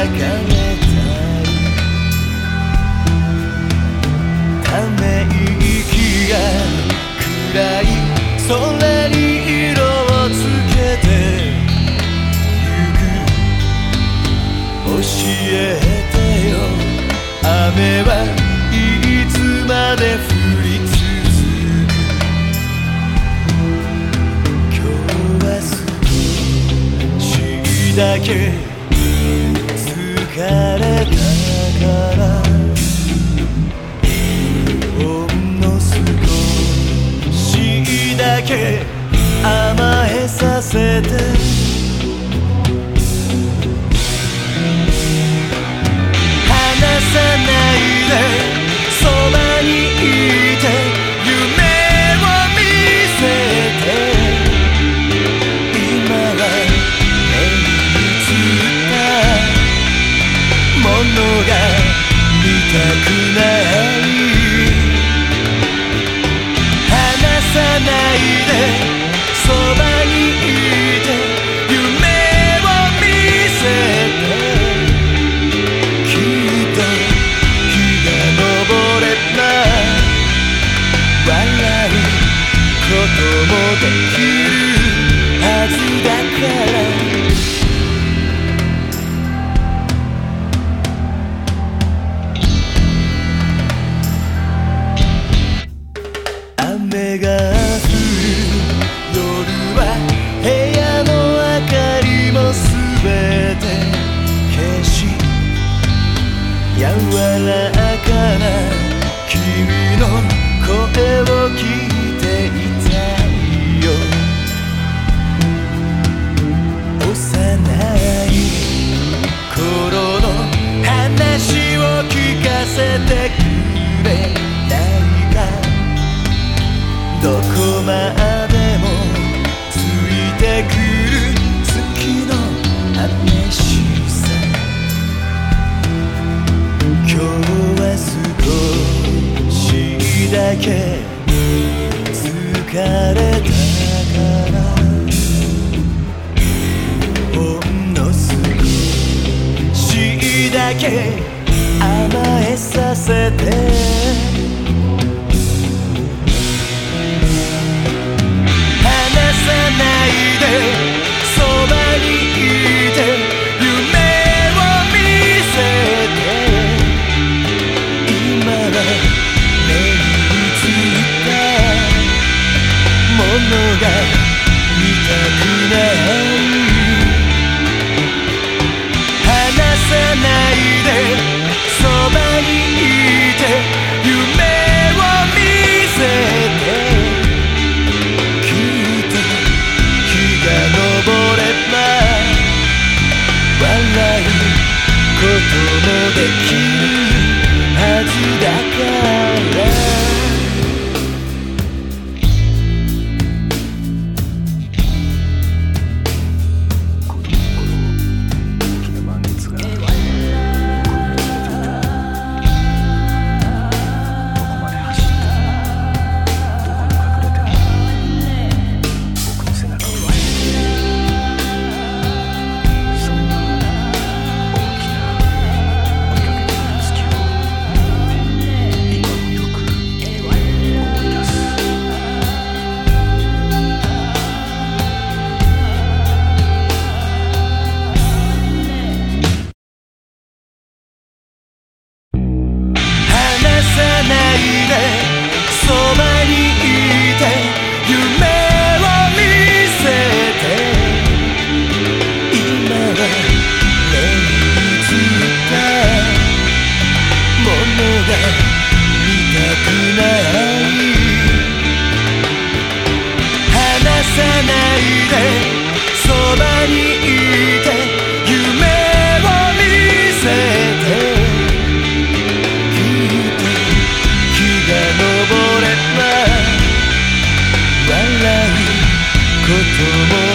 抱えたいため息が暗い空に色をつけてゆく教えてよ。雨はいつまで降り続く。今日は好きだけそばにいて夢を見せてきっと日が昇れば笑うこともできるはずだから。柔らかな君の声を聞いていたいよ。幼い頃の話を聞かせてくれないか。どこまでけ。疲れたから。ほんの少しだけ。甘えさせて。離さないで。そばになくない」「話さないでそばにいて」「笑うことも